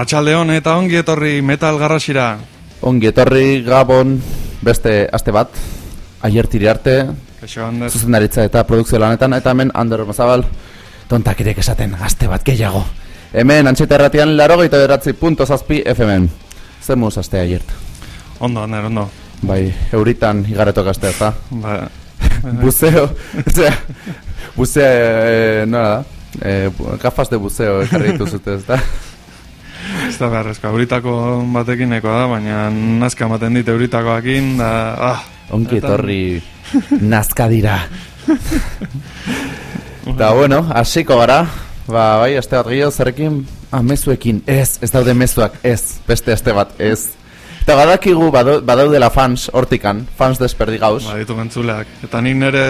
Arratxaldeon eta ongi etorri metal garrasira. Ongi etorri gabon beste aste bat, aiertiri arte, zuzendaritza eta produkzio lanetan, eta hemen Ander Mazabal, tontak irek esaten, aste bat gehiago. Hemen antxeta erratian laro gaita beratzi punto zazpi FM. Zer muz aste aiert? Ondo, Ander, ondo. Bai, euritan igaretok aste eta. Ba, Buzeo, osea, buzea, e, nola da? E, bu- gafas de buzeo ekarri dituzute, ez da? ez da beharrezko, euritako batekineko da, baina nazka ematen dit euritakoakin, da, ah, Eta- etorri nazka dira. Da bueno, hasiko gara. Ba, bai, aste bat gehiago zerrekin, ah, mezuekin, ez, ez daude mezuak, ez, beste aste bat, ez. Eta badakigu badau- badaudela fans hortikan, fans desperdigauz. ba, ditu gantzuleak. Eta nik nire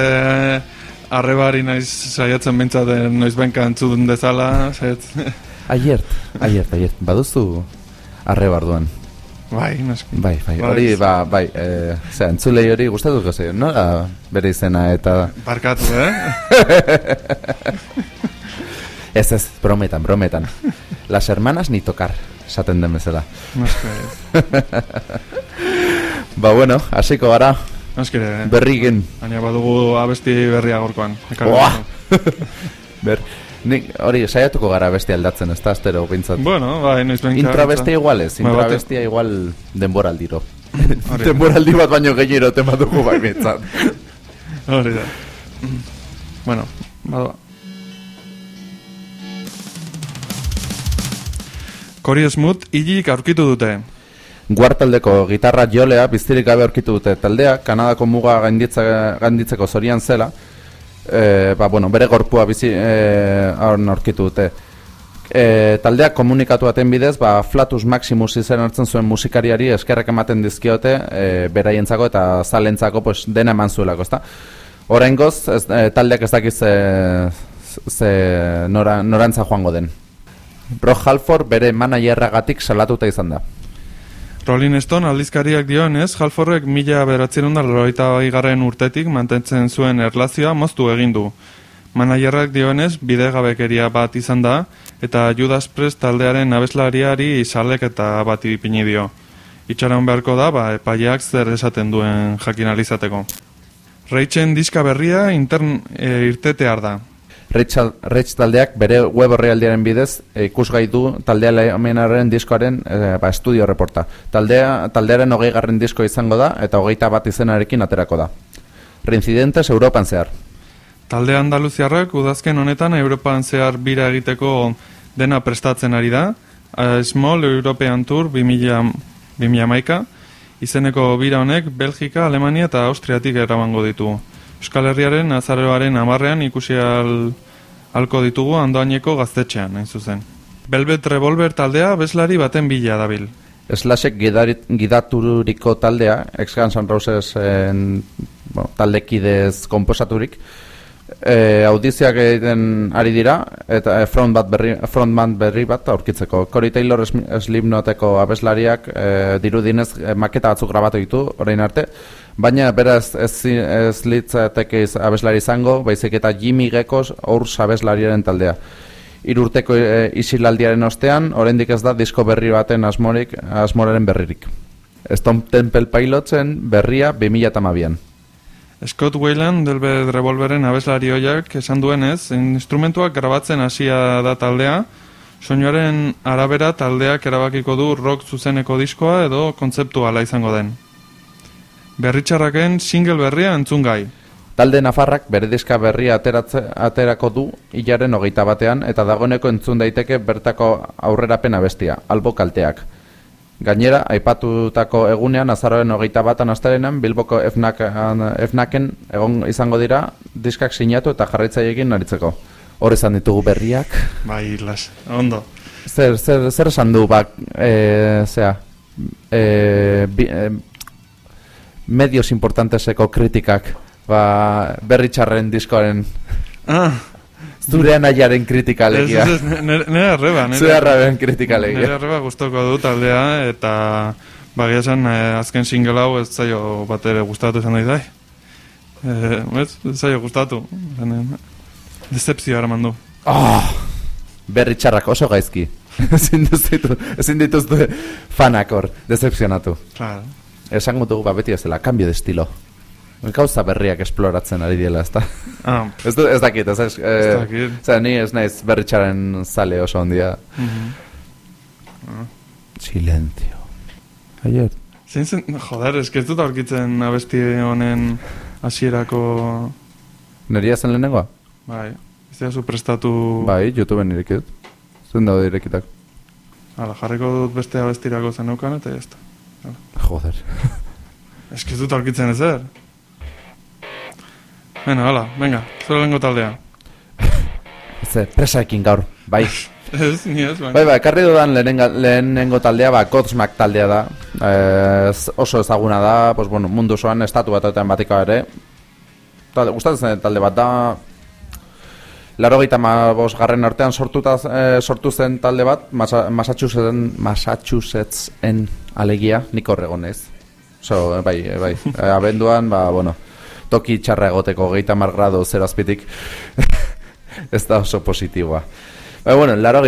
arrebari naiz saiatzen bintzaten noiz benka entzudun dezala, zet, Aiert, aiert, aiert, baduzu arre barduan. bai, naski. Bai, bai, Bai. hori, ba, bai, e, zera, entzulei hori gustatuko zaio, nola bere izena eta... Barkatu, eh? Ez ez, brometan, brometan. Las hermanas ni tocar, esaten den bezala. Naski, Ba, bueno, hasiko gara, naski, eh? berrigen. Baina badugu abesti berria gorkoan. Ber, nik hori saiatuko gara beste aldatzen, ez da astero bintzat. Bueno, bai, noiz benka. Intro bestia igual ez, Ba, intro bate- bestia igual denboraldiro. Denboraldi bat baino gehiero tema dugu bai bintzat. Hori da. Bueno, badoa. Cory Smooth hilik aurkitu dute. Guartaldeko gitarra jolea biztirik gabe aurkitu dute taldea, Kanadako muga gainditzeko zorian zela, e, ba, bueno, bere gorpua bizi e, aurkitu dute. E, taldeak komunikatu baten bidez, ba, Flatus Maximus izen hartzen zuen musikariari eskerrak ematen dizkiote e, beraientzako eta zalentzako pues, dena eman zuelako, ezta? Oraingoz, ez, e, taldeak ez dakiz ze, ze nora, norantza joango den. Rock Halford bere managerragatik salatuta izan da. Rolling Stone aldizkariak dioenez, Halforrek mila beratzen garren urtetik mantentzen zuen erlazioa moztu egin du. Managerrak dioenez, bidegabekeria bat izan da, eta Judas Priest taldearen abeslariari salek eta bat ipini dio. Itxaron beharko da, ba, epaileak zer esaten duen jakin alizateko. Reitzen diska berria intern e, irtetear da. Rich, taldeak bere web orrialdiaren bidez e, ikusgai du taldea lehenaren diskoaren e, ba, estudio reporta. Taldea, taldearen hogei garren disko izango da eta hogeita bat izenarekin aterako da. Reincidentes Europan zehar. Talde Andaluziarrak udazken honetan Europan zehar bira egiteko dena prestatzen ari da. Small European Tour 2000, 2000 izeneko bira honek Belgika, Alemania eta Austriatik eramango ditu. Euskal Herriaren azaroaren amarrean ikusi al, alko ditugu andoaineko gaztetxean, hain zuzen. Velvet Revolver taldea bezlari baten bila dabil. Slashek gidarit, gidaturiko taldea, ex Guns N' Roses en, bueno, taldekidez komposaturik, e, audizioak egiten ari dira eta e, front bat berri, frontman berri bat aurkitzeko. Cory Taylor Slipknoteko abeslariak e, dirudinez e, maketa batzuk grabatu ditu orain arte, baina beraz ez, ez litzateke abeslari izango, baizik eta Jimmy Gekos aurs abeslariaren taldea. Irurteko e, isilaldiaren ostean, oraindik ez da disko berri baten asmorik, asmoraren berririk. Stone Temple Pilotsen berria 2012an. Scott Wayland Velvet Revolveren abeslari hoiak esan duenez, instrumentuak grabatzen hasia da taldea, soinuaren arabera taldeak erabakiko du rock zuzeneko diskoa edo kontzeptuala izango den. Berritxarraken single berria entzun gai. Talde Nafarrak bere diska berria ateratze, aterako du hilaren hogeita batean eta dagoeneko entzun daiteke bertako aurrerapena bestia, albo kalteak. Gainera, aipatutako egunean azaroen hogeita batan astelenan Bilboko FNAC, FNACen egon izango dira diskak sinatu eta jarraitzaileekin aritzeko. Hor izan ditugu berriak. Bai, las, ondo. Zer, zer, zer esan du, bak, e, zera, e, bi, e, medios importanteseko kritikak, ba, berri txarren diskoaren, Ah, zure anaiaren kritika ez, alegia. ez, ez, nire, nire arreba, nire, Zure arraben kritika nire alegia. arreba gustoko du taldea, eta bagia esan eh, azken single hau ez zaio bat ere gustatu esan daidai. Eh, ez, ez zaio gustatu. Zenen, Decepzioa eraman du. Oh, berri txarrak oso gaizki. ezin dituzte, ezin dituzte fanak hor, decepzionatu. Claro. Esango dugu ba beti ez dela, cambio de estilo. Gauza berriak esploratzen ari diela, ezta? Ah, Ez, du, ez dakit, ez, ez, Ez dakit. Zer, ni ez naiz berritxaren zale oso ondia. mhm. Silencio. Aier. Zein zen, joder, ez que ez dut aurkitzen abesti honen hasierako Neria zen lehenengoa? bai, ez dira zu prestatu, Bai, YouTubeen irekit. Zuen daude irekitak. Hala, jarriko dut beste abestirako zeneukan eta jazta. Joder. Ez que ez dut aurkitzen ezer. Bueno, hala, venga, zure lengo taldea. Ez, presaekin gaur, bai. Ez, ni ez, baina. Bai, bai, ekarri dudan lehenengo taldea, ba, Godsmack taldea da. Ez, oso ezaguna da, pues, bueno, mundu osoan, estatu batetan batikoa ere. Talde, gustatzen zen talde bat da, Laro garren artean sortuta, eh, sortu zen talde bat, Masa, Massachusettsen, Massachusettsen alegia, nik horregon ez. So, bai, eh, bai, eh, abenduan, ba, bueno, toki txarra egoteko geita grado zerazpitik, ez da oso positiboa. Ba, bueno, laro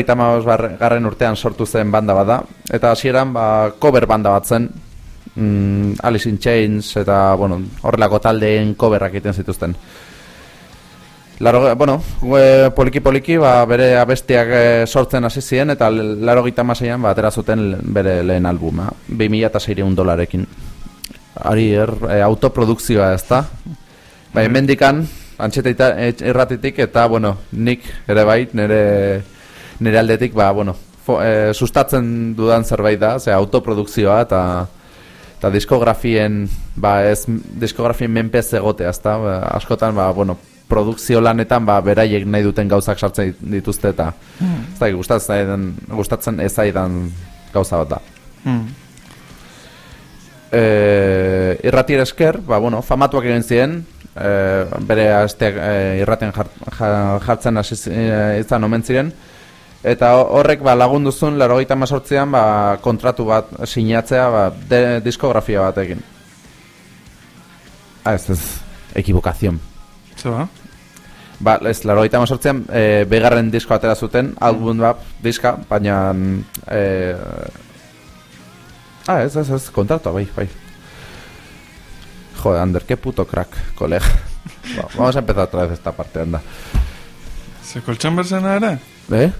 garren urtean sortu zen banda bada, eta hasieran ba, cover banda bat zen, mm, Alice in Chains, eta, bueno, horrelako taldeen coverrak egiten zituzten. Laro, bueno, e, poliki poliki ba, bere abestiak e, sortzen hasi ziren eta laro gita ba, atera zuten bere lehen albuma, 2006 dolarekin. Ari er, e, autoprodukzioa ez da. Ba, mendikan, antxeta erratitik eta, bueno, nik ere bai, nire, nire aldetik, ba, bueno, fo, e, sustatzen dudan zerbait da, ze autoprodukzioa eta eta diskografien, ba, ez diskografien menpez egotea, ez da, ba, askotan, ba, bueno, produkzio lanetan ba beraiek nahi duten gauzak sartzen dituzte eta Hmm. ez da gustatzen gustatzen ez zaidan gauza bat da. Hmm. Eh, irrati esker, ba bueno, famatuak egin ziren, eh, bere asteak eh, irraten jart, ja- jartzen hasi eh, izan omen ziren eta ho- horrek ba lagundu zuen 98an ba kontratu bat sinatzea ba de, diskografia batekin. Ah, ez ez, equivocación. Zeba? Ba, ez, laro gaita mazortzean, e, begarren disko atera zuten, album bat, diska, baina... E, ah, ez, ez, ez, kontratu, bai, bai. Joder, Ander, qué puto crack, colega. Ba, vamos a empezar otra vez esta parte, anda. Ze Colchambersena ere? ¿Eh?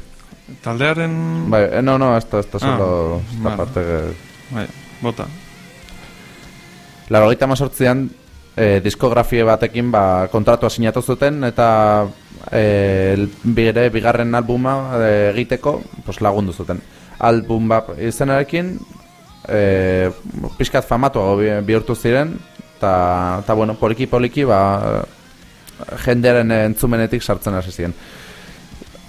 Taldearen... Bai, eh, no, no, esto, esto Ah, solo esta vale. parte... que- Bai, bota. Laro gaita mazortzean, e, diskografia batekin ba, kontratua sinatu zuten eta e, el- bire bigarren albuma e, egiteko pues, lagundu zuten. Album bat izenarekin e, pixkat famatuago bi- bihurtu ziren eta, bueno, poliki poliki ba, jendearen entzumenetik sartzen hasi ziren.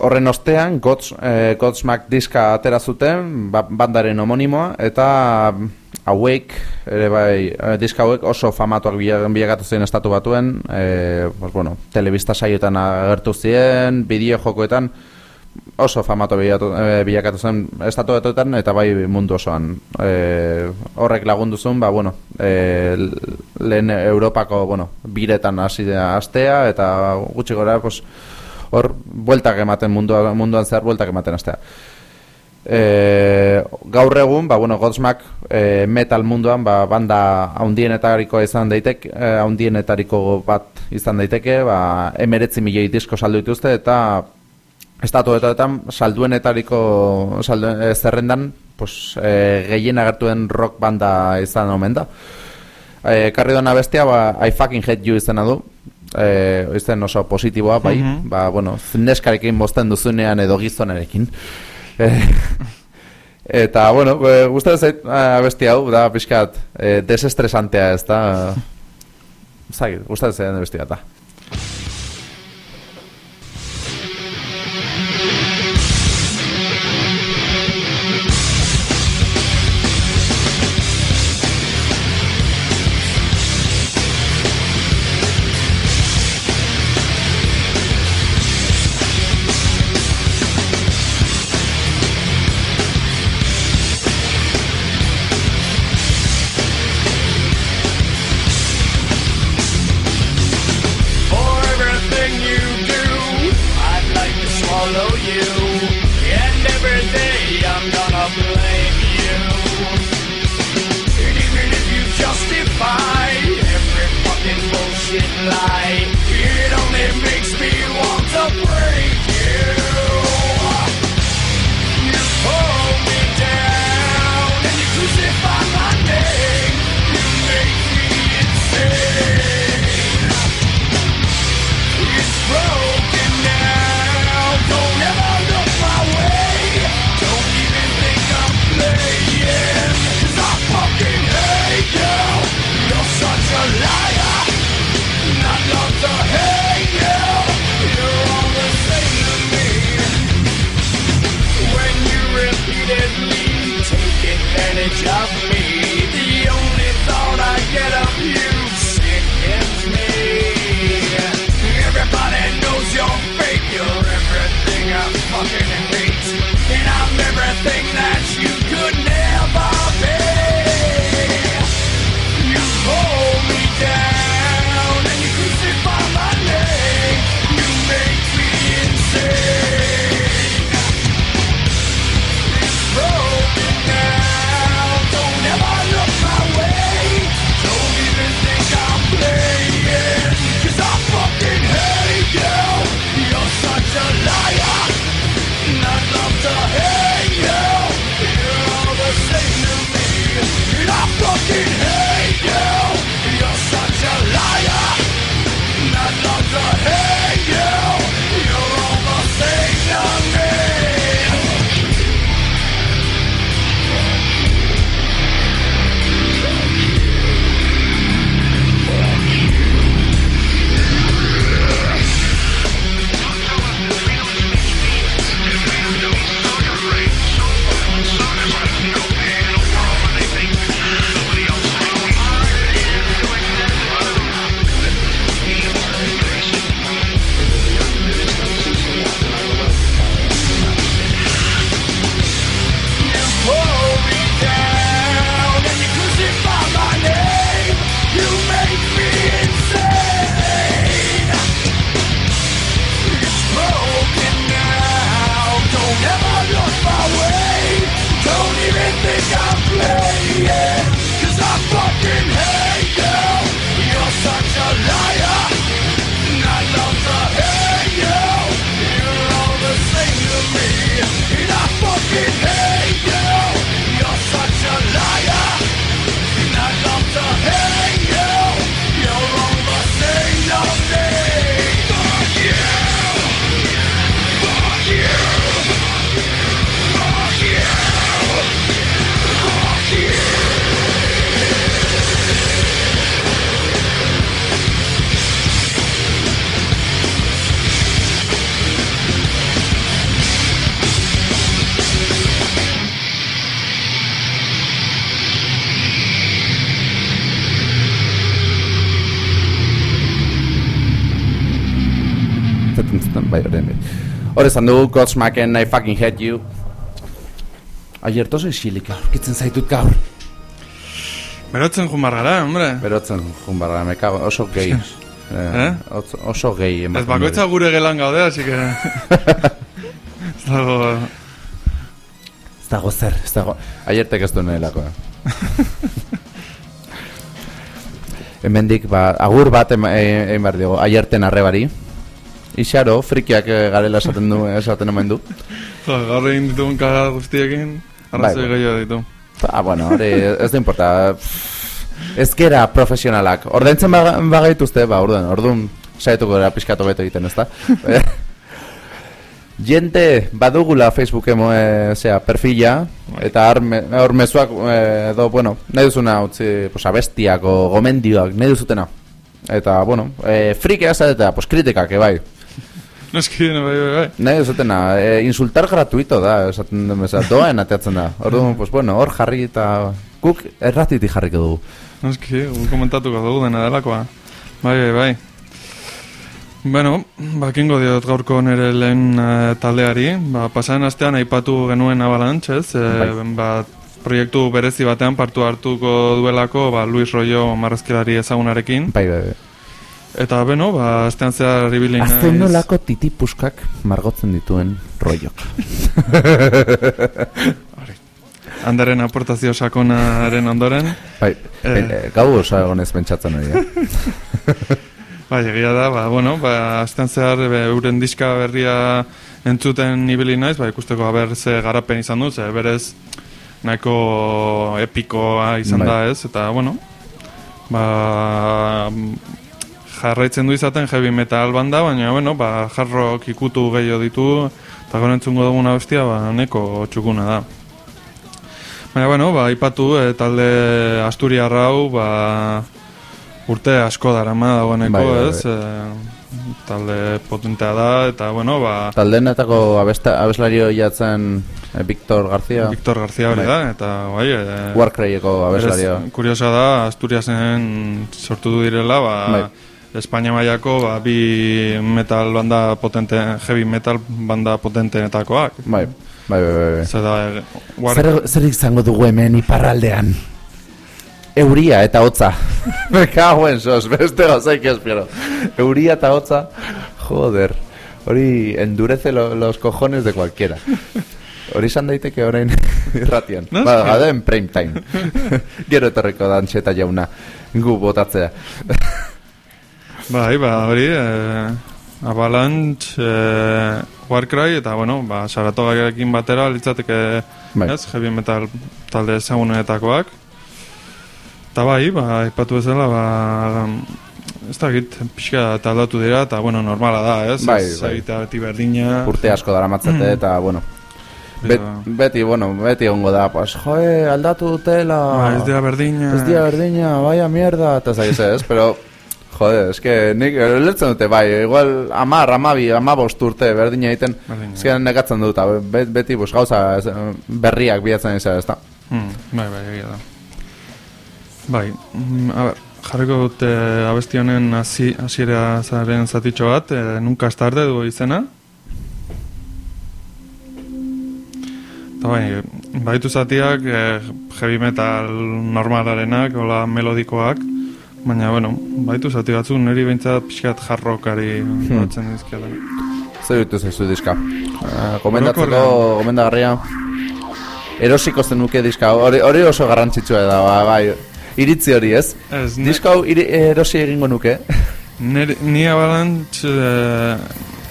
Horren ostean, Gods, eh, Godsmack diska atera zuten, ba, bandaren homonimoa, eta hauek, ere bai, eh, diska hauek oso famatuak bila- bilakatu ziren estatu batuen, eh, pues, bueno, telebista saioetan agertu ziren, bideo jokoetan, oso famatu eh, bilakatu zen estatu batuetan, eta bai mundu osoan. Eh, horrek lagundu zuen, ba, bueno, eh, lehen Europako, bueno, biretan hasi da astea, eta gutxi gora, pues, hor bueltak ematen munduan, munduan zehar bueltak ematen astea. E, gaur egun, ba, bueno, Godsmack e, metal munduan ba, banda haundienetariko izan daiteke, e, haundienetariko bat izan daiteke, ba, emeretzi milioi disko saldu dituzte, eta estatuetan salduenetariko salduen, e, zerrendan pues, e, gehien agertuen rock banda izan omen da. E, karri dona bestia, ba, I fucking hate you izena du, e, izen oso positiboa, bai, Mhm. ba, bueno, neskarekin bosten duzunean edo gizonarekin. E, eta, bueno, e, gustatzen zait abesti hau, da, pixkat, e, desestresantea ez da, zagit, gustatzen zait abesti bat da. Bai, orain bai. Hor esan dugu, Godsmacken, I fucking hate you. Aier toso isilik, aurkitzen zaitut gaur. Berotzen jumar gara, hombre. Berotzen, jun barra, me cago, oso gay. Eh? oso, oso gay. Ez bakoitza gure gelan gaude, así que... Ez dago... Ez dago zer, ez dago. Aiertek ez duen nahelakoa. Hemendik, ba, agur bat ema- e- egin behar dugu, aierten arrebari. Ixaro, frikiak eh, garela esaten du, esaten omen du. Jo, gaur egin ditugun kaga guztiekin, arrazoi Bai, bai. ditu. Ah, bueno, hori ez da importa. Ez gera profesionalak. Ordentzen baga- bagaituzte, ba, orduan, orduan saietuko gara pixkatu beto egiten, ezta? Jente badugula Facebooken e, zera, perfila, eta hor me- hor mezuak, edo, bueno, nahi duzuna utzi, pues, abestiak o gomendioak, nahi duzutena. Eta, bueno, e, frikea eta pues, kritikak, e, bai. Noski, bai, bai, bai. Nahi duzutena, e, insultar gratuito da, esaten den bezala, doaen ateatzen da. Orduan, pues, bueno, hor jarri eta guk erratiti jarriko dugu. Noski, gu komentatuko dugu dena delakoa. Bai, bai, bai. Bueno, bakingo diot gaurko nire lehen eh, taldeari. Ba, pasaren astean aipatu genuen Avalanche, ez? Eh, ba, proiektu berezi batean partu hartuko duelako ba, Luis Royo marrazkilari ezagunarekin. Bai, bai, bai. Eta beno, ba, astean zehar ibili naiz. Azten nolako titipuskak margotzen dituen roiok. Andaren aportazio sakonaren ondoren. Bai, Eh. eh, gau oso egonez pentsatzen hori, eh? Bai, egia da, ba, bueno, ba, astean zehar be, euren diska berria entzuten ibili naiz, ba, ikusteko haber ze garapen izan du, ze berez nahiko epikoa izan Bai. da ez, eta, bueno, ba, jarraitzen du izaten heavy metal banda, baina, bueno, ba, hard rock ikutu gehiago ditu, eta gero entzungo duguna bestia, ba, neko txukuna da. Baina, bueno, ba, ipatu, e, talde Asturiarrau, ba, urte asko darama dagoeneko, Bai, bai, bai. ez? E, talde potentea da, eta, bueno, ba, Taldenetako abesta, abeslario jatzen eh, Victor García, Victor García hori Bai. da, eta, bai, e, Warcryeko abeslario. kuriosa da, Asturiasen sortu direla, ba, Bai. Espainia mailako ba, bi metal banda potente, heavy metal banda potenteetakoak. Bai, bai, bai, bai. bai. Zer da, e, war, Zer, zer izango dugu hemen iparraldean? Euria eta hotza. Me cago en sos, beste gauzaik espero. Euria eta hotza, joder. Hori endurece lo, los cojones de cualquiera. Hori izan daiteke orain irratian. No, ba, eske- gada en prime time. Gero etorriko da antxeta jauna. Gu botatzea. Bai, ba, hori, e, Avalanche, e, Warcry, eta, bueno, ba, Saratogarekin batera, litzateke, Bai. ez, heavy metal talde ezagunetakoak. Eta bai, ba, ipatu bezala, ba, dakit, pixka eta aldatu dira, eta, bueno, normala da, ez? Bai, Ez bai. beti berdina. Urte asko dara matzete, eta, bueno, bet, beti, bueno, beti ongo da, pues, joe, aldatu dutela. Ba, ez dira berdina. Ez dira berdina, vaya mierda, eta zaiz ez, pero, jode, eske, nik, lertzen dute, bai, igual, amar, amabi, amabost urte berdina egiten, Berdina. eske nekatzen dut, beti, pues, gauza ez, berriak bilatzen izan, ez da. Hmm, bai, bai, egia da. Bai, mm, a ber, jarriko dut eh, abesti honen hasi hasiera zaren zatitxo bat, eh, nunca es tarde du izena. Eta bai, baitu zatiak eh, heavy metal normalarenak, hola melodikoak, baina, bueno, baitu zati batzuk niri behintzat pixkat jarrokari batzen dizkiela. Zer ditu zaizu diska? Uh, komendatzeko, Orokorrean. gomendagarria, erosiko zenuke diska, hori, hori oso garrantzitsua da, ba, bai, iritzi hori ez? Ez, Diska hau erosi egingo nuke? Neri, ni avalanche eh,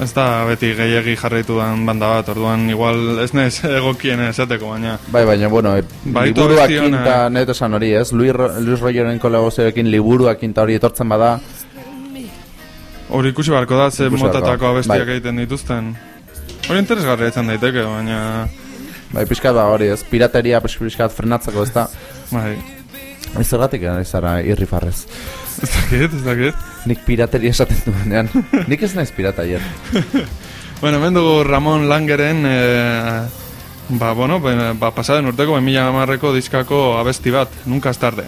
ez da beti gehiegi jarraitu dan banda bat, orduan igual ez naiz egokien esateko, baina Bai, baina, bueno, e, liburuakin abesti ona. eta neto esan hori, ez? Luis, Luis Rogeren kolabozioekin liburuakin eta hori etortzen bada, hori ikusi barko da ze motatako abestiak bai. egiten dituzten. Hori interesgarria izan daiteke, baina bai, pixkat ba hori, ez? Pirateria pix- pixkat frenatzeko, ez da? bai, Ez zergatik ari zara irrifarrez. ez dakit, ez dakit. Nik pirateria esaten duenean. Nik ez naiz pirata hier. Bueno, hemen dugu Ramon Langeren eh, ba, bueno, ba, ba, pasaden urteko 2010ko diskako abesti bat, nunca es tarde.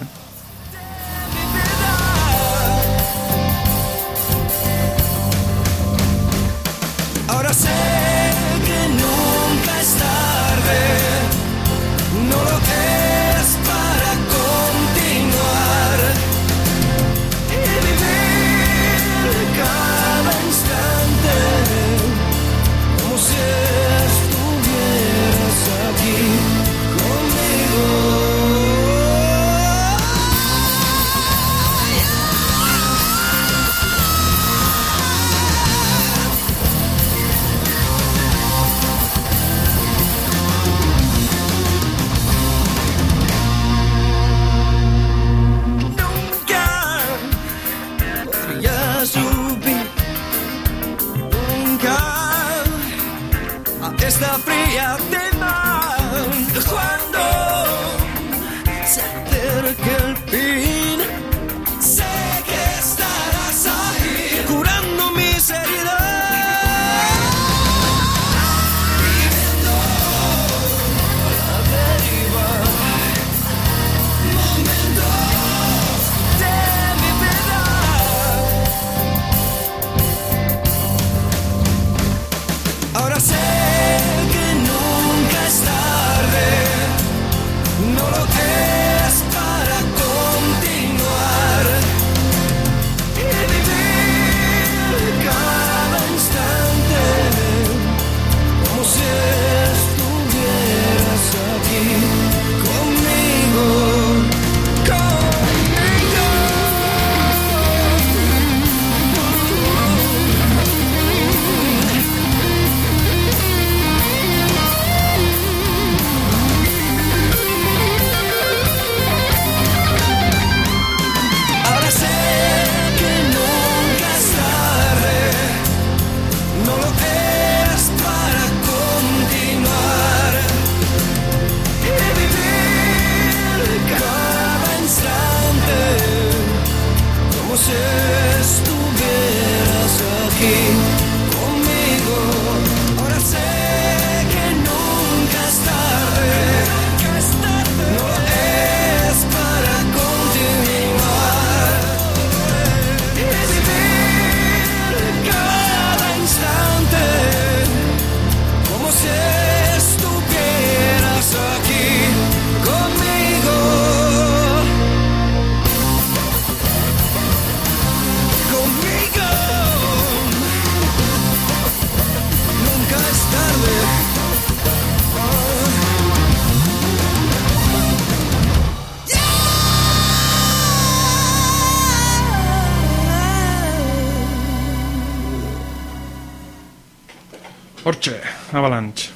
Avalanche.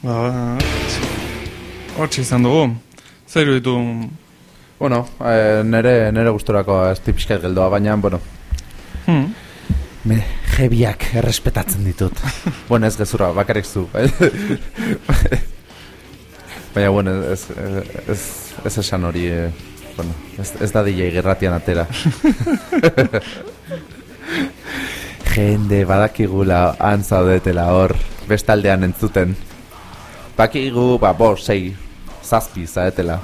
Ba, hortxe izan dugu. Zer iruditu Bueno, eh, nere, nere gusturako ez tipiskat geldoa, baina, bueno, hmm, me jebiak errespetatzen ditut. bueno, ez gezurra, bakarrik zu. baina, bueno, ez, ez, ez esan hori, eh, bueno, ez, ez da DJ gerratian atera. Jende, badakigula, han zaudetela hor, bestaldean entzuten. Bakigu, ba, bo, sei, zazpi, zaetela.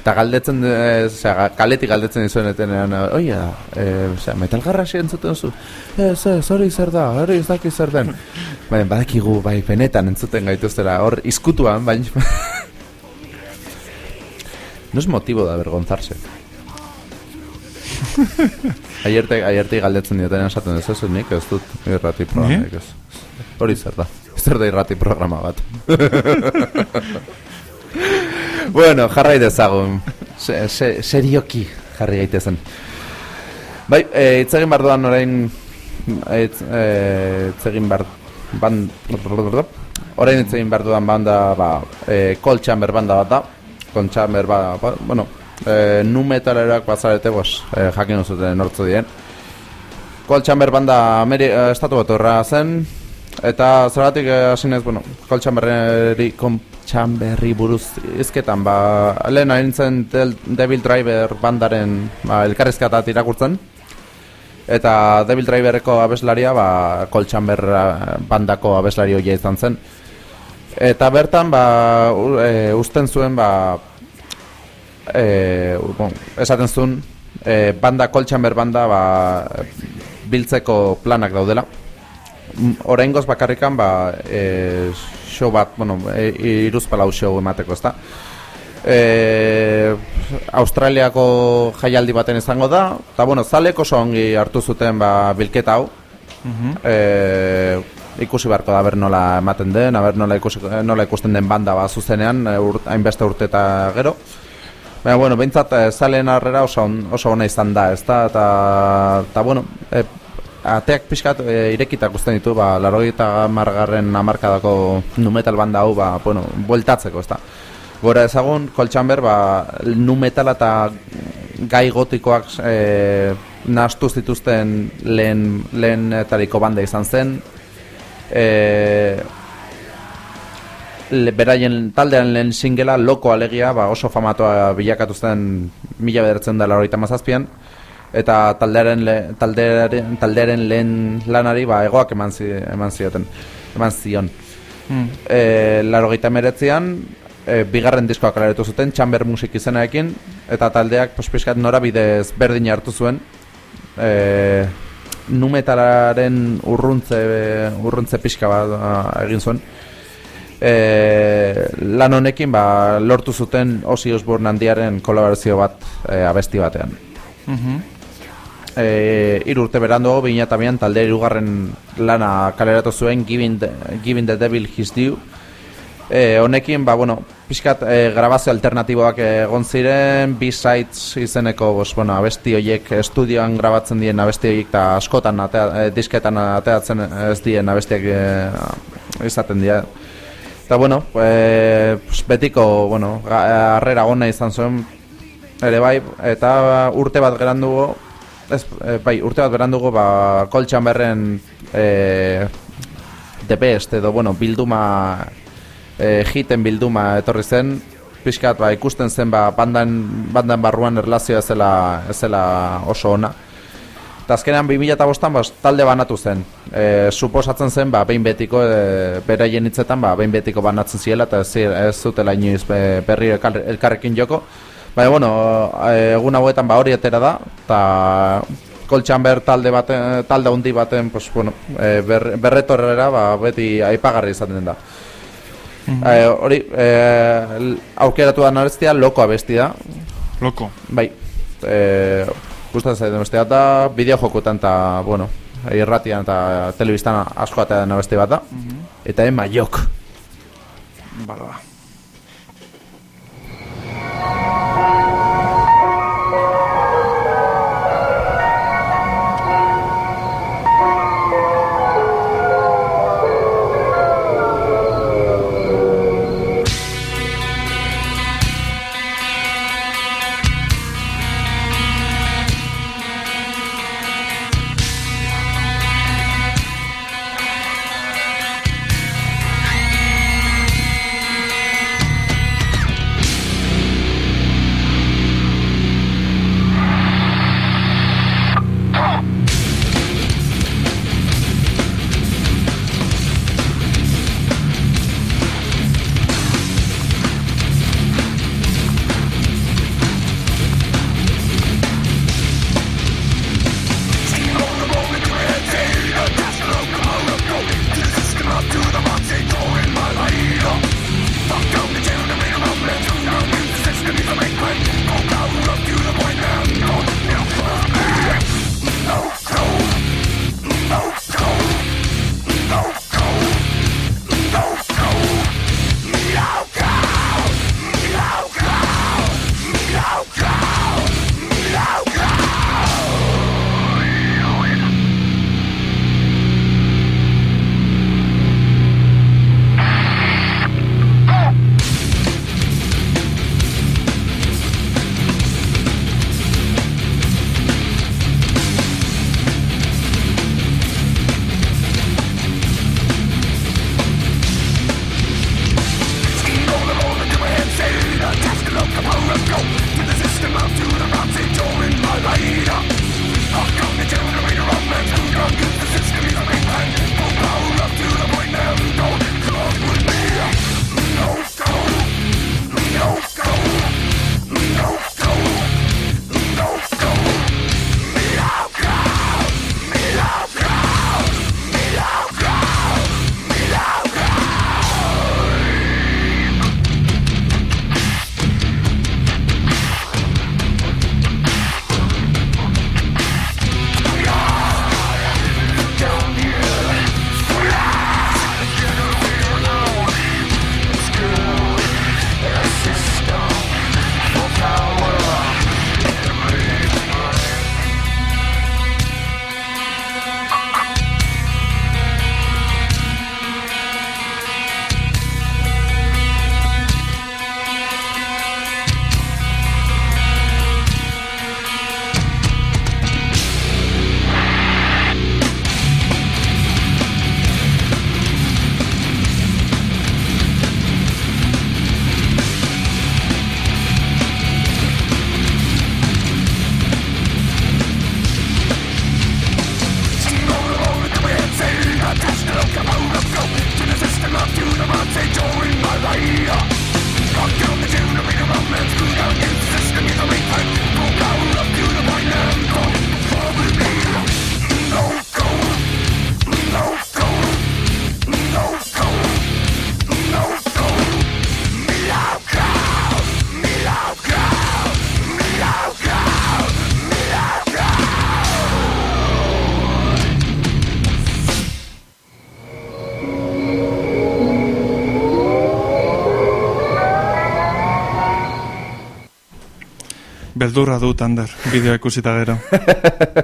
Eta galdetzen, e, osea, kaletik galdetzen dizuen etenean, oia, e, osea, metalgarrasi entzuten zu? Ez, ez, hori zer da, hori ez daki zer den. Baina, badakigu, bai, benetan entzuten gaituztera, hor, izkutuan, baina... no es motivo de avergonzarse. Aierte, aierte galdetzen dioten esaten ez ez nik ez dut irrati programik ez. Hori zer da. Zer da irrati programa bat. bueno, jarrai dezagun. Se, se, serioki jarri gaitezen. Bai, eh, hitz egin behar duan orain hitz eh, hitz egin behar ban orain hitz egin behar duan banda ba, eh, Cold Chamber banda bat da Cold Chamber ba, bueno eh, nu metalerak bazarete bos, eh, jakin zuten nortzu dien. Cold Chamber banda Ameri, eh, estatu bat zen eta zergatik eh, hasi naiz, bueno, Cold Chamberri buruz izketan ba, lehen haintzen Del, Devil Driver bandaren ba, elkarrizkatat irakurtzen. Eta Devil Driverreko abeslaria ba, eh, bandako abeslari hoia izan zen eta bertan ba, e, usten zuen ba, e, bon, esaten zuen e, banda Cold Chamber banda ba, biltzeko planak daudela oraingoz bakarrikan ba, e, show bat, bueno, e, iruzpalau show emateko, ezta? E, Australiako jaialdi baten izango da, eta bueno, zalek oso ongi hartu zuten ba, bilketa hau. e, ikusi beharko da ber nola ematen den, aber nola, nola ikusten den banda ba zuzenean, e, ur, hainbeste urte eta gero. Baina, bueno, behintzat, e, zaleen harrera oso, oso ona izan da, ezta? Eta, eta bueno, e, ateak pixkat e, irekitak usten ditu, ba, larogeita margarren amarkadako numetal banda hau, ba, bueno, bueltatzeko, ezta? Gora ezagun, Cold Chamber, ba, numetala eta gai gotikoak e, nahastu zituzten lehen, lehenetariko banda izan zen. E, le, beraien taldean lehen singela, loko alegia, ba, oso famatoa bilakatu zen mila bederatzen da larogeita mazazpian eta taldearen, le, taldearen, taldearen lehen lanari ba, egoak eman, zi, eman zioten eman zion. Hmm. e, laro meretzean e, bigarren diskoak kaleratu zuten Chamber Music izenarekin eta taldeak pospiskat norabidez berdin hartu zuen. E, numetalaren urruntze urruntze pixka bat a, egin zuen e, lan honekin ba, lortu zuten Ozzy Osbourne handiaren kolaborazio bat e, abesti batean Mhm. e, hiru urte beranduago, bina eta bian, talde irugarren lana kaleratu zuen Giving the, Giving the Devil His Due. E, honekin, ba, bueno, pixkat e, grabazio alternatiboak egon ziren, B-Sides izeneko, bos, bueno, abesti horiek estudioan grabatzen dien abesti horiek eta askotan atea, e, disketan ateatzen ez dien abestiak e, izaten dira. Eta, bueno, e, pues, betiko, bueno, harrera ona izan zuen, ere bai, eta urte bat gerandugo, ez, e, bai, urte bat berandugo, ba, Cold Chamberren e, The Best, edo, bueno, bilduma, e, hiten bilduma etorri zen, pixkat, ba, ikusten zen, ba, bandan, bandan barruan erlazioa zela, zela oso ona. Eta azkenean 2005an ba, talde banatu zen. E, suposatzen zen, ba, behin betiko, e, beraien hitzetan, ba, behin betiko banatzen ziela, eta ez, ez zutela inoiz be, berri elkar, elkarrekin joko. Baina, bueno, e, egun hauetan ba, hori atera da, eta Cold Chamber talde, bate, talde handi baten, pues, bueno, e, ber, berretorrera ba, beti aipagarri izaten da. E, hori, e, aukeratu da narestia, loko abesti da, Loko. Bai, e, gustatzen zaitu beste bat da, bideojokotan eta, bueno, irratian eta telebistan asko eta den beste bat da. Eta ema jok. Bala. Beldurra dut, Ander, bideo ikusita gero.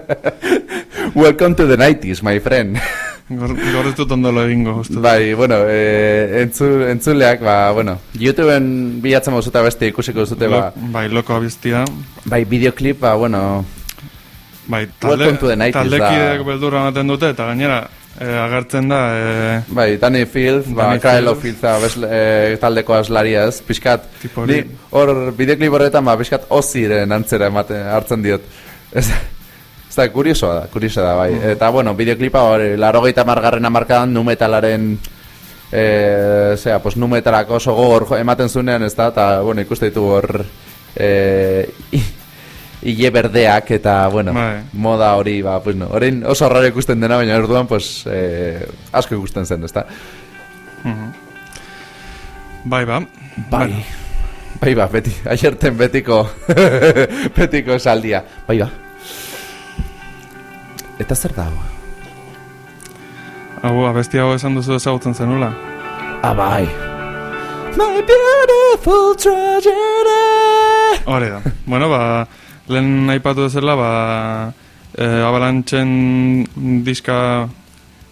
Welcome to the 90s, my friend. Gaur ez dut ondolo egingo, uste. bai, bueno, e, entzu, entzuleak, ba, bueno, YouTubeen bilatzen mozuta beste ikusiko zute, ba, Lo, bai, loko abiztia. bai, videoclip, ba, bueno, Bai, to the 90s taldekideak da. beldurra ematen dute, eta gainera, eh, agertzen da, eh, bai, Danny Fields, ba, Danny Kaelo Fields. Fields, abesle- e, taldeko aslaria ez, pixkat, ni, hor, videoclip horretan, ba, pixkat oziren antzera ematen, hartzen diot. Ez, ez da, kuriosoa da, kuriosoa da, bai. Mm. Eta, bueno, videoclipa hori, larogeita margarren amarkadan, numetalaren, e, zera, pues, numetalak oso gogor ematen zunean, ez da, eta, bueno, ikuste ditu hor, e, hile berdeak, eta, bueno, Bai. moda hori, ba, pues, no, orain oso raro ikusten dena, baina orduan, pues, e, asko ikusten zen, ez da. mhm. bai, ba. Bai. Bueno, Bai ba, beti, aierten betiko, betiko esaldia. Bai ba. Eta zer da hau? hau, abesti hau esan duzu ezagutzen zenula. Ah, bai. My beautiful tragedy. Hore da. bueno, ba, lehen aipatu ezela, ba, eh, abalantxen diska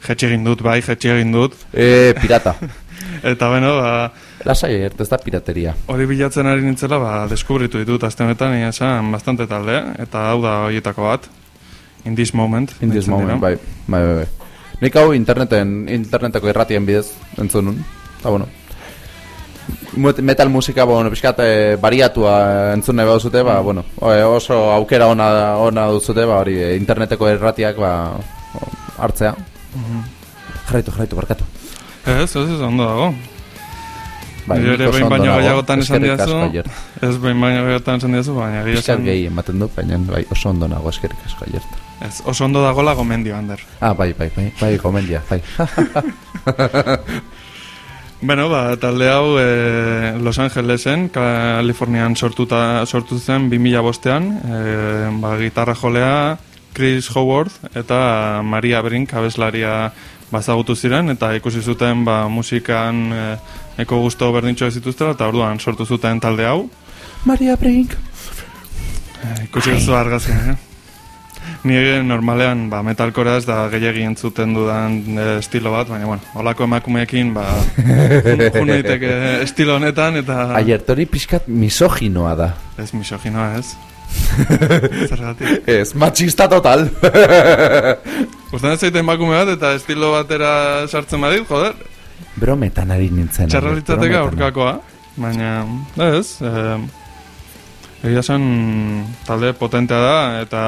jetxe egin dut, bai, jetxe egin dut. E, pirata. Eta, bueno, ba, Lasai ert, ez da pirateria. hori bilatzen ari nintzela, ba, deskubritu ditut, azte honetan, esan, bastante talde, eta hau da horietako bat. In this moment. In this moment, bai. Bai, bai, bai. Nik hau interneten, interneteko irratien bidez entzun nun. Eta, bueno. Metal musika, bueno, pixkat, eh, bariatua entzun nahi baduzute, ba, bueno, oso aukera ona, ona duzute, ba, hori, eh, interneteko irratiak, ba, hartzea. Jarraitu, jarraitu, barkatu. Ez, ez, ez, ondo dago. Bai, Nire behin baino nago. gehiagotan esan Aier. Ez behin baino gehiagotan esan didazu, baina Pixkat esan, gehi ematen du, baina bai, oso ondo nago, eskerrik asko, Aier. ez, oso ondo dagola gomendio, Ander. Ah, bai, bai, bai, bai, gomendia, bai. Bueno, ba, talde hau e, Los Angelesen, Kalifornian sortuta, sortu zen 2000 bostean, e, ba, gitarra jolea Chris Howard eta Maria Brink abeslaria bazagutu ziren, eta ikusi zuten ba, musikan e, eko gusto berdintxo zituztela, eta orduan sortu zuten talde hau. Maria Brink. E, ikusi duzu argazia, eh? Ni normalean ba, metalkora ez da gehiagi entzuten dudan e, estilo bat, baina bueno, holako emakumeekin ba, jun daiteke estilo honetan eta Aier, hori pixkat misoginoa da. ez misoginoa ez. Zergatik. Ez, machista total. Gustatzen zaite emakume bat eta estilo batera sartzen badit, joder, Brometan ari nintzen. txarra aurkakoa, baina ez, eh, egia zen talde potentea da, eta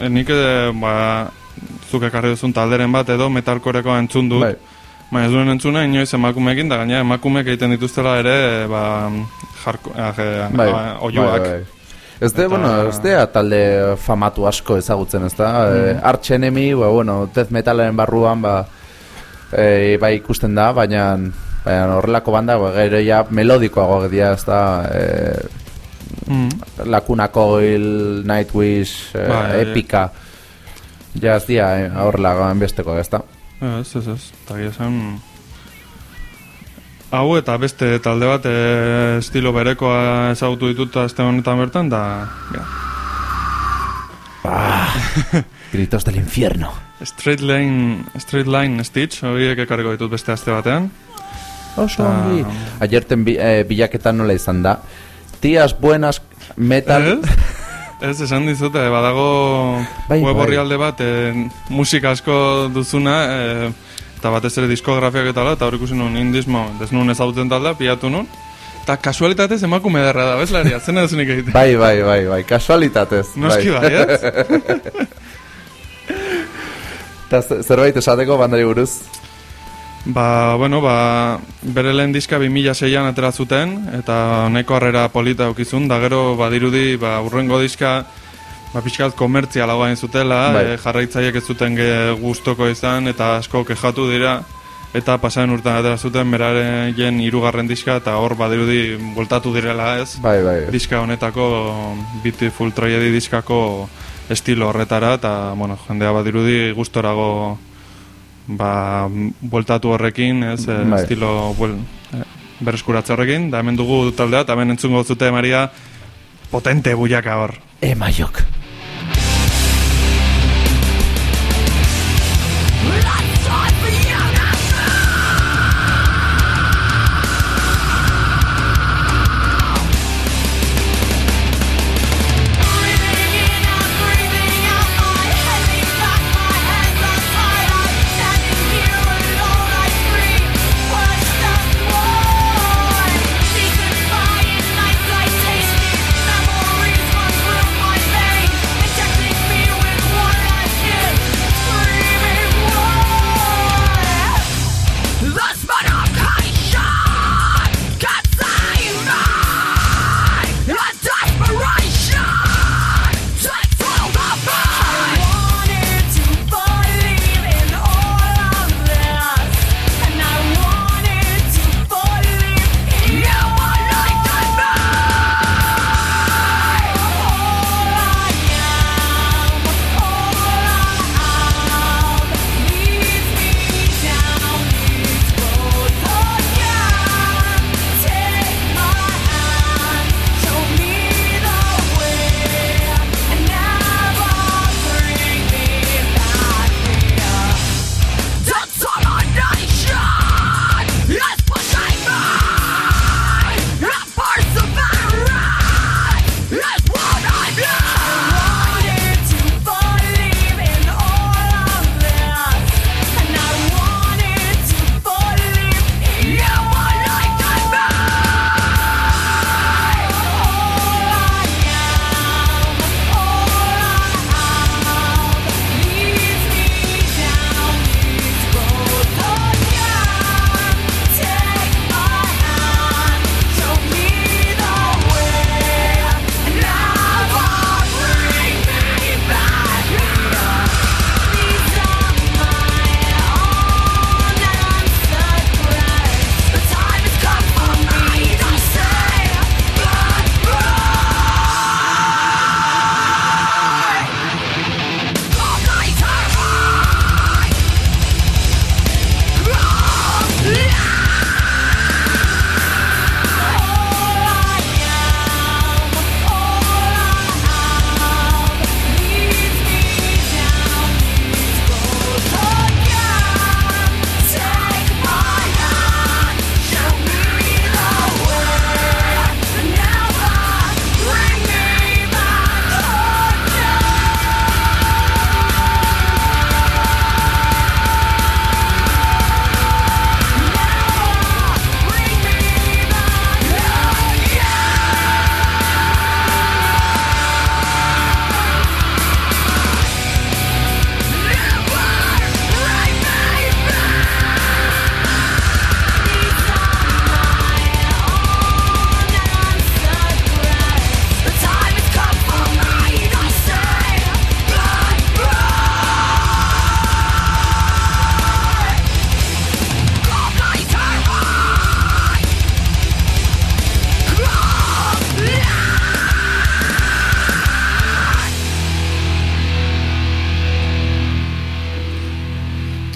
eh, nik ere, ba, zuk ekarri duzun talderen bat edo metalkorekoa entzun dut, Bai. Baina ez duen entzuna inoiz emakumeekin, da gaina emakumeek egiten dituztela ere, ba, jarko, eh, Bai, eh, oihuak. bai, bai. Ez de, Eta- bueno, ez de talde famatu asko ezagutzen, ez da? Mm. Arch Enemy, ba, bueno, death metalaren barruan, ba, e, bai ikusten da, baina, baina horrelako banda, ba, gero ja melodikoago dira, ez da? E, Mm. Lacuna Coil, Nightwish, e, Bai, Epica, ja ez dira eh, horrela besteko, ez da? Ez, ez, ez. Eta gira esan... Hau eta beste talde bat e, estilo berekoa ezagutu ditut azte honetan bertan, da... Ja, Gritos del infierno. straight line, straight line Stitch, horiek ekarriko ditut beste aste batean. Oso Ta- ongi. Aierten bi, eh, bilaketa nola izan da. Tías buenas metal... Ez? Ez, esan dizute, badago Bai, web bai. orrialde bat, e, musika asko duzuna, e, eta batez ere diskografiak eta ala, eta hor ikusi nuen indismo, ez nuen ezagutzen talda, pilatu nuen, eta kasualitatez emakume derra da, bezlaria, zen edozunik egiten. Bai, bai, bai, bai, kasualitatez. Noski bai, ez? Eta ze- zerbait esateko bandari buruz. Ba, bueno, ba, bere lehen diska 2006an atera zuten, eta neko harrera polita aukizun, da gero badirudi, ba, urrengo diska, ba, pixkat komertzialagoa hain zutela, Bai. e, jarraitzaiek ez zuten gustoko izan, eta asko kejatu dira, eta pasaren urtean atera zuten beraren hirugarren diska, eta hor badirudi voltatu direla ez, Bai, bai. diska honetako Beautiful Tragedy diskako estilo horretara eta bueno, jendea badirudi gustorago ba, bueltatu horrekin, ez, eh, Bai. estilo buel, eh, berreskuratze horrekin, da hemen dugu taldea, eta hemen entzungo zute Maria potente buiaka hor. Emaiok.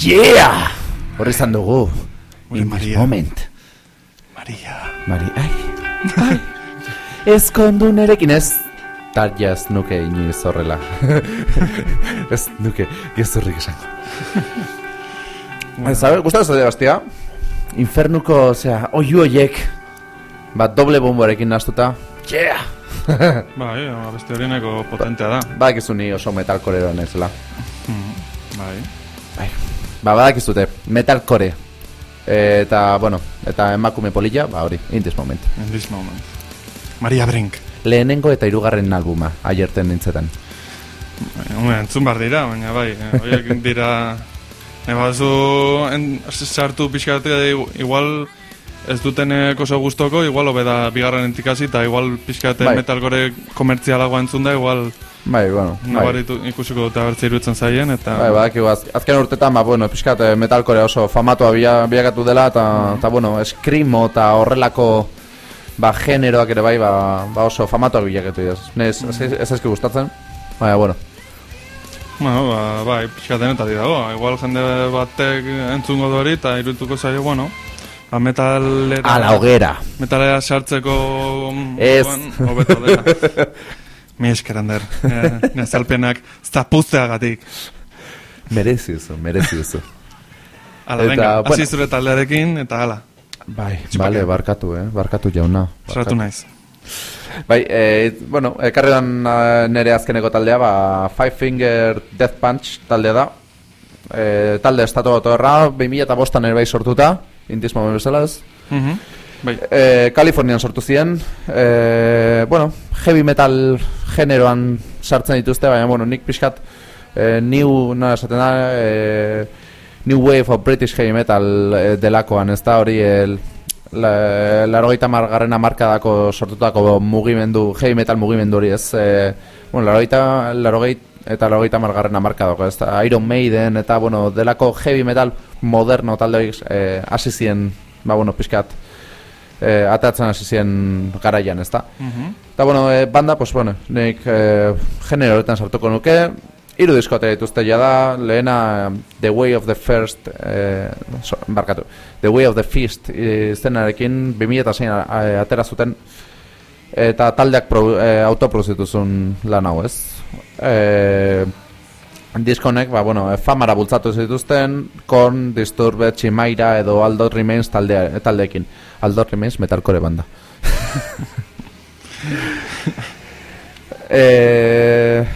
Yeah! Horri izan dugu. In Maria. moment. Maria. Mari, ai, ai. Ezkondu nerekin ez. Tarja ez nuke inoiz horrela. ez nuke gezurrik esango. Ez, a gustatu zaila bastia? Infernuko, osea, oiu oiek. Bat doble bomboarekin nastuta. Yeah! Bai, beste hori nahiko potentea da. Badakizu ni oso metalkorero nezela. Bai. Bai. Ba, badakizute, metalcore. Eta, bueno, eta emakume polilla, ba hori, in this moment. In this moment. Maria Brink. Lehenengo eta hirugarren albuma, aierten nintzetan. Hombre, entzun bar dira, baina bai, eh, horiek dira... Nahi bazu sartu pixkat eh, igual ez dutenek oso gustoko, igual hobeda bigarren entikasi, eta igual pixkat Bai. metalcore komertzialagoa entzun da, igual Bai, bueno, bai. nabaritu ikusiko dute abertze irutzen zaien, eta... Bai, badakigu, az, azken urtetan, ba, bueno, pixkat eh, metalcore oso famatua bila, bilakatu dela, eta, eta bueno, eskrimo eta horrelako, ba, generoak ere bai, ba, ba oso famatuak bilakatu dira. Ez, ez, ez, ez ezki gustatzen, baina, bueno, Bueno, ba, bai, pixkat denetatik dago. Igual jende batek entzungo du hori, eta irutuko zaio, bueno, ba, metalera... a la hoguera. Metalera sartzeko... Ez. hobeto dela. Mi esker, Ander. Eh, Nezalpenak zapuzteagatik. Merezi duzu, merezi duzu. Ala, Eta, venga, bueno. hasi zure taldearekin, eta hala, Bai, bale, barkatu, eh? Barkatu jauna. saratu naiz. Bai, e, bueno, ekarrean uh, nere azkeneko taldea, ba, Five Finger Death Punch taldea da. E, talde estatu 2000 eta bostan ere bai sortuta, intiz momen bezala ez. Mhm. Bai, E, Kalifornian sortu ziren, e, bueno, heavy metal generoan sartzen dituzte, baina, bueno, nik pixkat e, new, no, esaten da, e, new wave of British heavy metal e, delakoan, ez da hori el, la, larogeita margarren amarkadako sortutako mugimendu, heavy metal mugimendu hori ez, e, bueno, larogeita, larogeit, eta larogeita margarren amarkadako, ez da, Iron Maiden, eta, bueno, delako heavy metal moderno talde horiek e, hasi ziren, ba, bueno, pixkat, eh, atatzen hasi ziren garaian, ezta? Mhm. Eta, bueno, eh, banda, pues, bueno, nik eh, genero horretan sartuko nuke, hiru diskote dituzte ja da, lehena eh, The Way of the First, eh, so, barkatu, The Way of the Feast izenarekin 2006 a- atera zuten, eta taldeak pro, eh, autoproduzituzun lan hau, ez? Eh, diskonek, ba, bueno, eh, famara bultzatu zituzten, Korn, Disturbed, Chimaira edo Aldo Remains taldea, taldeekin. Aldo Remains metalcore banda. eh,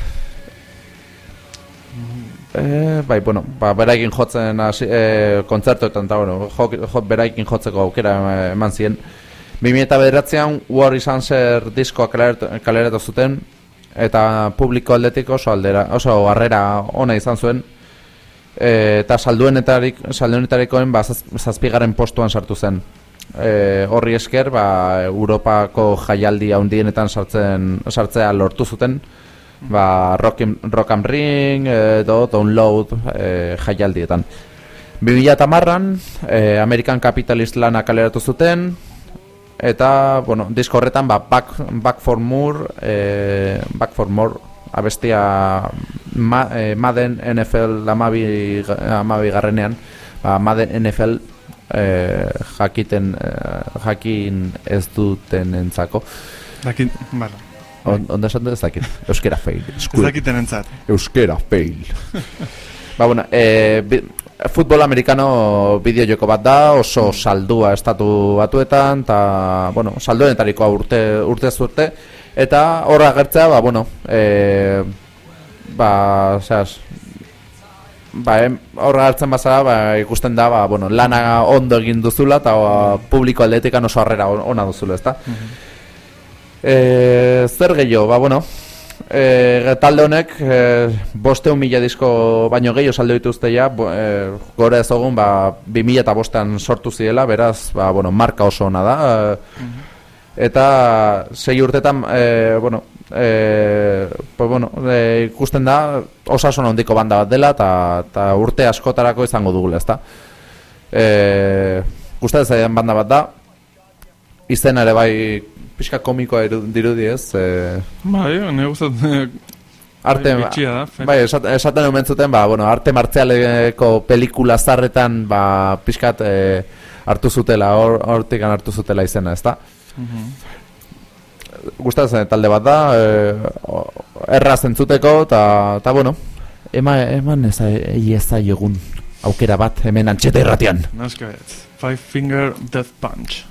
eh, bai, bueno, ba, beraikin jotzen hasi, eh, kontzertuetan, eta, bueno, jo, jo, beraikin jotzeko aukera eh, eman ziren. 2000 bederatzean War is Answer diskoa kaleratu zuten, eta publiko aldetik oso aldera, oso harrera ona izan zuen, e, eta salduenetarik, salduenetarikoen ba, zaz, zazpigaren postuan sartu zen. E, horri esker, ba, Europako jaialdi handienetan sartzen, sartzea lortu zuten, ba, rock, in- rock and Ring edo Download e, jaialdietan. 2010an e, American Capitalist lana kaleratu zuten, eta, bueno, disko horretan, ba, Back, Back for More, eh, Back for More, abestia ma, eh, Madden NFL amabi, amabi garrenean, ba, Madden NFL eh, jakiten, eh, jakin ez duten entzako. dakit, bala, On, onda esan dut ez dakit, euskera fail. ez dakiten entzat. Euskera fail. ba, bueno, e, futbol amerikano bideo joko bat da, oso saldua estatu batuetan, eta, bueno, salduenetarikoa urte, urte urte, eta horra agertzea, ba, bueno, e, ba, zeaz, ba, em, horra hartzen bazara, ba, ikusten da, ba, bueno, lana ondo egin duzula, eta ba, publiko aldetikan oso harrera ona duzula, ezta? E, zer gehiago, ba, bueno, e, talde honek e, bosteun mila disko baino gehiago saldo dituzte ja, e, gora ezagun, ba, 2000 eta bostean sortu zirela, beraz, ba, bueno, marka oso ona da, e, eta sei urtetan, e, bueno, e, pues, bueno, e, ikusten da osasun handiko banda bat dela, eta urte askotarako izango dugula, ezta? E, gustatzen zaidan banda bat da, izena ere bai pixka komikoa iru- dirudi ez, e, Bai, ne gustat, arte, Bai, da, bai, esat, esaten omen zuten, ba, bueno, arte martzialeko pelikula zarretan, ba, pixkat e, hartu zutela, hor, hortikan hartu zutela izena, ezta? Gustatzen zait talde bat da, e, erraz entzuteko, eta, bueno, ema, eman ez egun aukera bat hemen antxeta irratian. Five Finger Death Punch.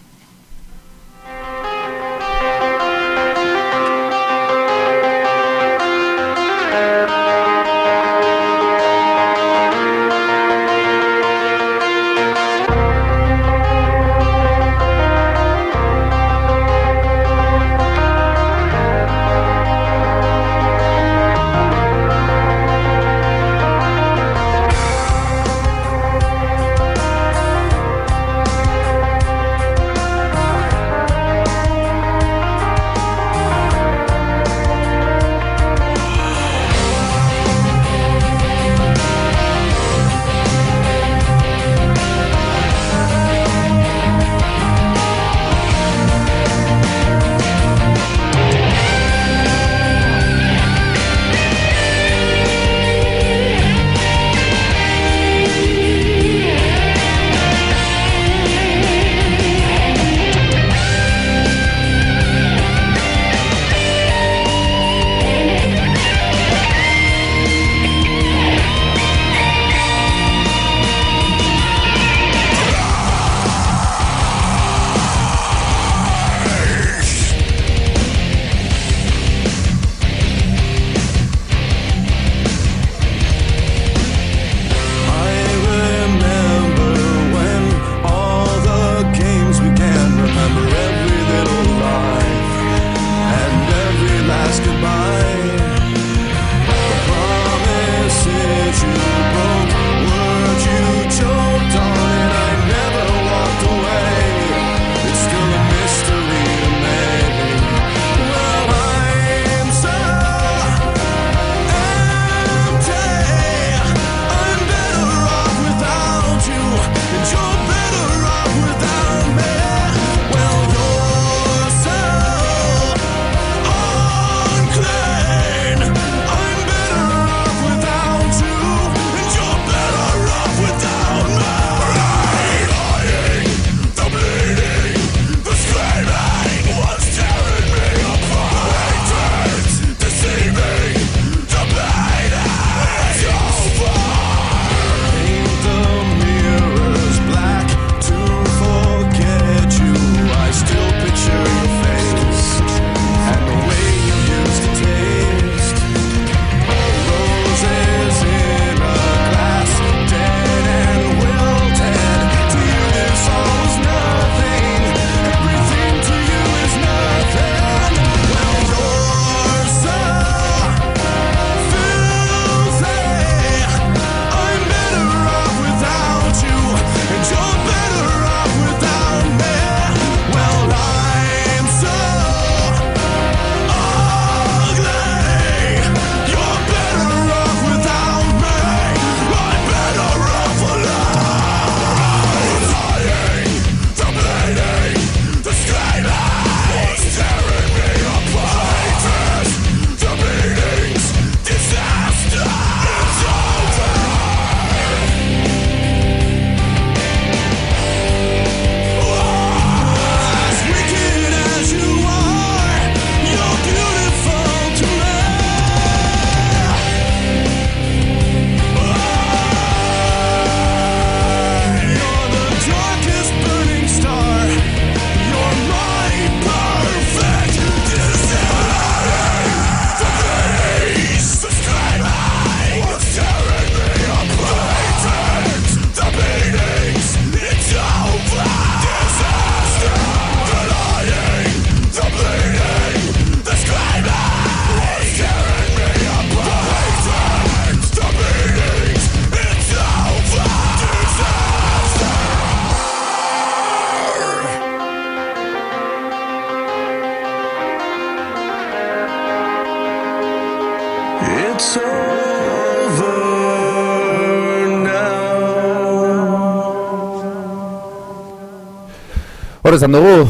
Hor izan dugu,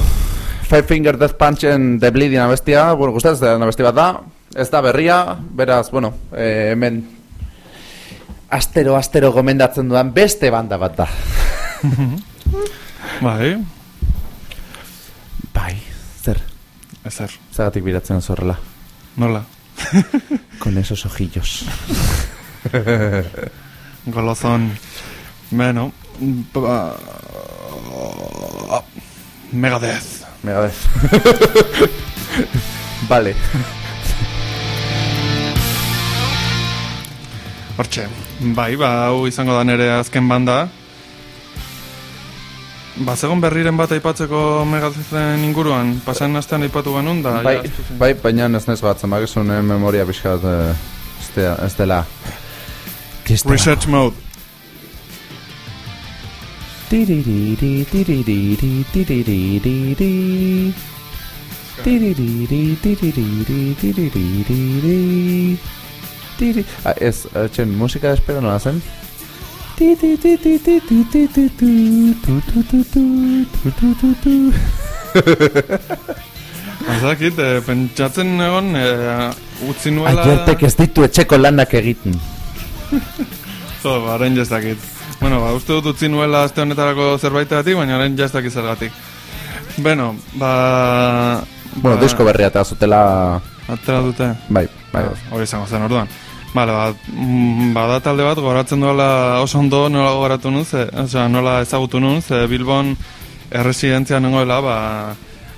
Five Finger Death Punchen The Bleeding abestia, bueno, gustaz, abesti bat da, ez da berria, beraz, bueno, eh, hemen astero, astero gomendatzen dudan beste banda bat da. Bai, Bai, zer, ezer, zagatik biratzen zorrela, nola. con esos ojillos. Golozon, bueno, ba... Megadeth. Megadez. vale. Hortxe, bai, ba, hau izango da nere azken banda. Ba, zegoen berriren bat aipatzeko megazezen inguruan, pasan astean aipatu genuen da... bai, ja, bai, baina ez nez batzen, bakizun eh, memoria pixkat eh, ez dela-. Research mode. Ah, ez, etxen, musika espero nola zen? Azakit, eh, pentsatzen egon, eh, utzi nuela... Aiertek ez ditu etxeko lanak egiten. Jo, ba, orain jaztakit. Bueno, ba, uste dut utzi nuela aste honetarako zerbaitegatik, baina orain jaztakit zergatik. Bueno, ba... Bueno, ba, disko berria eta zutela... Atera dute. Bai, bai, Ah, Hori izango zen orduan. Bale, ba, mm, bada talde bat goratzen duela oso ondo nola gogoratu nun, ze, osea, nola ezagutu nun, ze Bilbon erresidentzia nengoela, ba,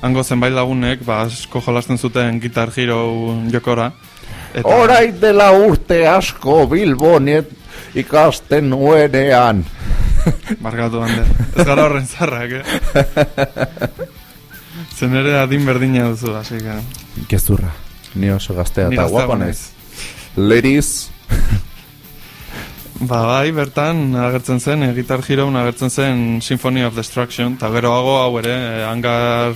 hango zenbait lagunek, ba, asko jolasten zuten Guitar Hero jokora. Eta, Horai dela urte asko Bilboniet ikasten nuenean. Barkatu hande. Ez gara horren zarrak, eh? Zen ere adin berdina duzu, así que... Gezurra. Ni oso gaztea eta naiz. Ladies. Ba, bai, bertan agertzen zen, e, Guitar Hero agertzen zen Symphony of Destruction, eta geroago hau ere, e, hangar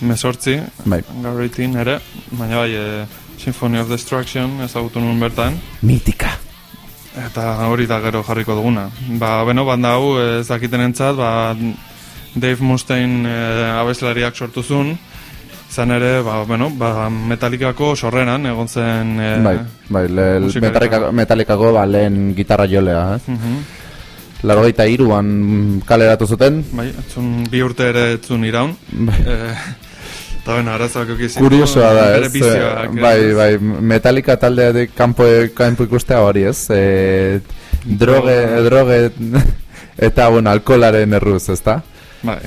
mesortzi, Bai. hangar 18 ere, baina bai, e, Symphony of Destruction ezagutu nuen bertan, Mitika. Eta hori da gero jarriko duguna. Ba, beno, banda hau ez dakiten entzat, ba, Dave Mustaine e, abeslariak sortu zuen, izan ere, ba, bueno, ba, metalikako sorreran egon zen... E, Bai, bai, le, metalikako, metalikako ba, lehen gitarra jolea, ez? Mhm. Largoita iruan kaleratu zuten. Bai, etzun bi urte ere etzun iraun. Bai. Eh, Eta bueno, arazoak eukizik. Kuriosoa da, ez? bizioak, Eh, bai, ez? bai, Metallica taldeatik kanpo, kanpo ikustea hori, ez? E, droge, droge, eta, bueno, alkolaren erruz, ezta? Bai.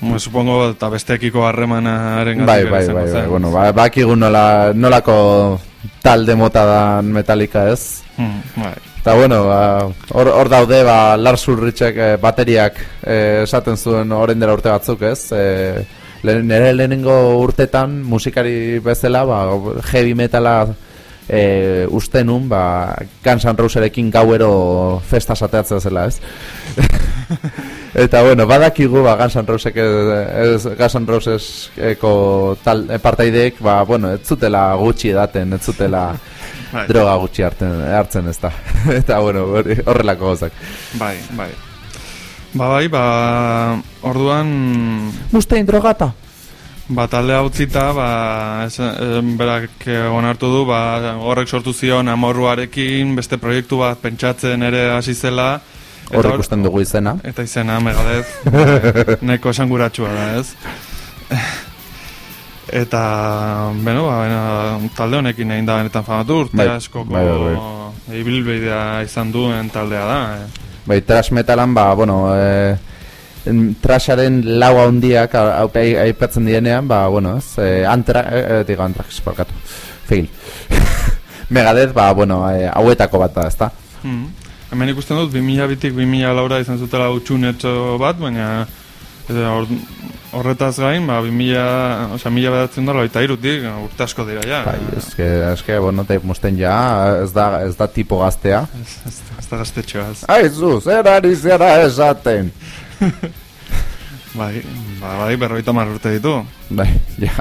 Bueno, supongo, eta besteekiko harremanaren Bai, bai, bai, bai, bueno, ba, bakigu nola, nolako talde mota da Metallica, ez? Hmm, bai. Eta bueno, ba, hor, hor daude ba, Lars Ulrichek eh, bateriak eh, esaten zuen orain dela urte batzuk, ez? Eh, le, nire lehenengo urtetan musikari bezala, ba, heavy metala eh, uste nun, ba, Guns N' Roserekin gauero festa sateatzea zela, ez? Eta bueno, badakigu ba, Guns N' Rosek ez, Guns N' Roseseko tal, partaideek, ba, bueno, ez zutela gutxi edaten, ez zutela Bai. droga gutxi hartzen, hartzen ez da. Eta bueno, horrelako gozak. Bai, bai. Ba, bai, ba, orduan, Mustein drogata? ba, talde hau utzita, ba, ez, berak eh, onartu du, ba, horrek sortu zion amorruarekin, beste proiektu bat pentsatzen ere hasi zela. eta Hor hor- ikusten dugu izena. Eta izena Megadeth eh, nahiko esanguratsua da, ez? Eta, bueno, ba, bena, talde honekin egin da benetan famatu, urte Bai, askoko bai, bai, ibilbidea izan duen taldea da. Eh. Bai, trash metalan, ba, bueno, e, trasharen lau handiak aipatzen dienean, ba, bueno, ez, e, antra, e, digo, antrax, barkatu, fail. Megadeth, ba, bueno, e, hauetako bat da, ezta? Hmm. Hemen ikusten dut, 2000 bitik 2000 laura izan zutela utxunetxo bat, baina hor, horretaz gain, ba, 2000, osea, mila bedatzen da, loita irutik, urte asko dira, ja. Bai, eske, eske, bueno, Dave Mustaine ja, ez da, ez da tipo gaztea. Ez, ez, ez da gaztetxoa, ez. Aizu, zer ari zera esaten? Bai, ba, bai, berroita mar urte ditu. Bai, ja.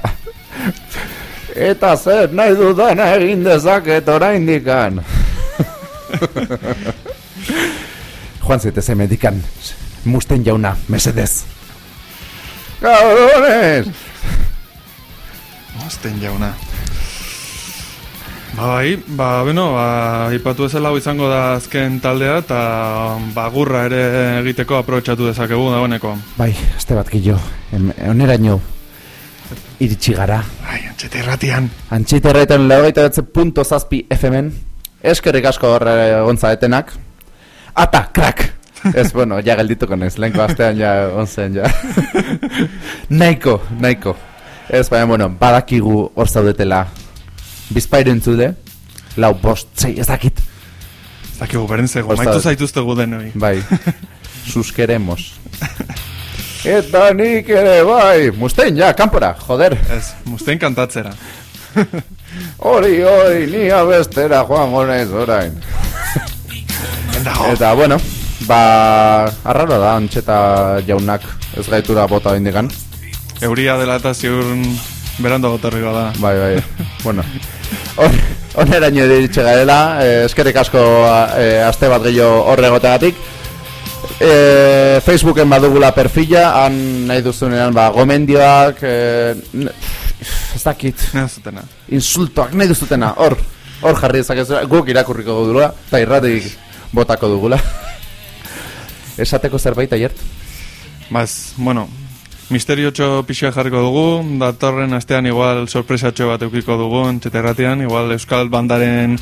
Eta zer nahi dudana egin dezaket oraindikan. Joan zaitez emedikan, musten jauna, mesedez. Cabrones! Osten jauna. Ba, bai, ba, bueno, ba, ipatu ezela izango da azken taldea, eta ba, gurra ere egiteko aprobetsatu dezakegu dagoeneko. Bai, este bat gillo, oneraino iritsi gara. Ai, antxete irratian. Antxiterretan lehogeita betze punto zazpi FM-en. Eskerrik asko horre gontza etenak. Ata, krak! Ez, bueno, ja geldituko naiz, lehenko astean ja onzen ja. nahiko, nahiko. Ez, baina, bueno, badakigu hor zaudetela. Bizpairu entzude. Lau, bost, zei, ez dakit. Ez dakigu beren zego, Osta- maitu zaituztegu denoi. Bai, suskeremos. Eta nik ere, bai, mustein, ja, kanpora, joder. Ez, mustein kantatzera. Hori, hori, ni abestera joango naiz orain. Endago. Eta, bueno, ba, arraro da, antxeta jaunak ez gaitura bota indikan. Euria dela eta ziur berando gotorriko da. Bai, bai, bueno. Hon- Oneraino iritxe garela, eh, eskerrik asko eh, aste bat gehiago horre egotegatik. Eh, Facebooken badugula perfila, han nahi duzunean, ba, gomendioak, n- ez dakit, insultoak nahi duzutena, hor, hor jarri dezakezura, guk irakurriko dugula, eta irratik botako dugula. Esateko zerbait aiert? Baz, bueno, misteriotxo pixua jarriko dugu, datorren astean igual sorpresatxo bat eukiko dugu, antxete irratian, igual euskal bandaren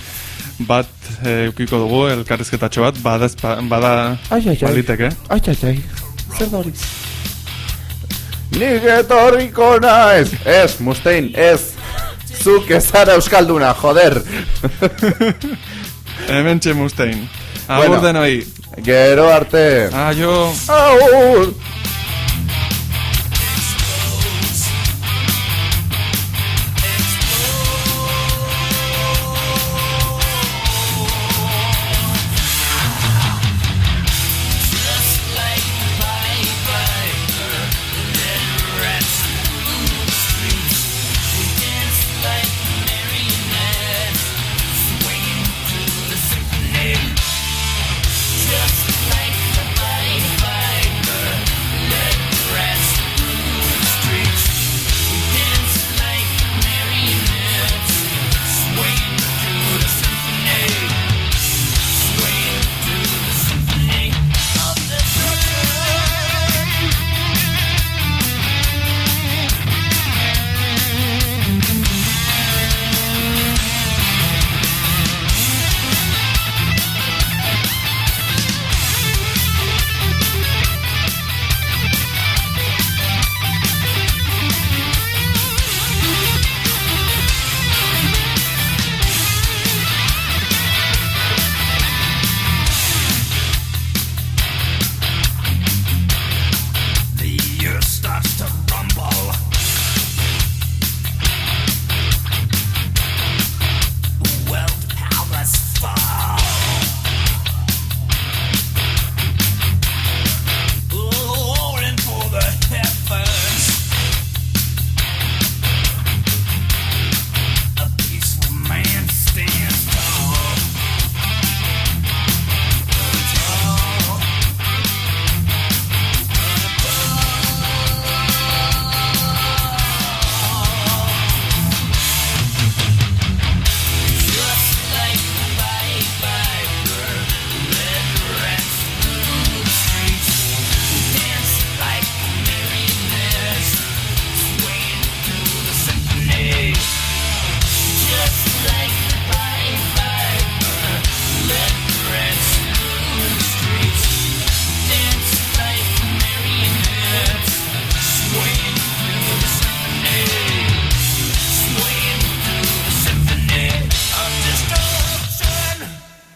bat eh, eukiko dugu, elkarrizketatxo bat, bada, bada Ai, ai, ai. baliteke. Ai, ai, ai, zer da hori? Nik etorriko naiz! Ez, Mustein, ez! Zuk ez zara euskalduna, joder! Hemen txe mustein. Bueno. Agur denoi. Gero arte! Aio. Aur!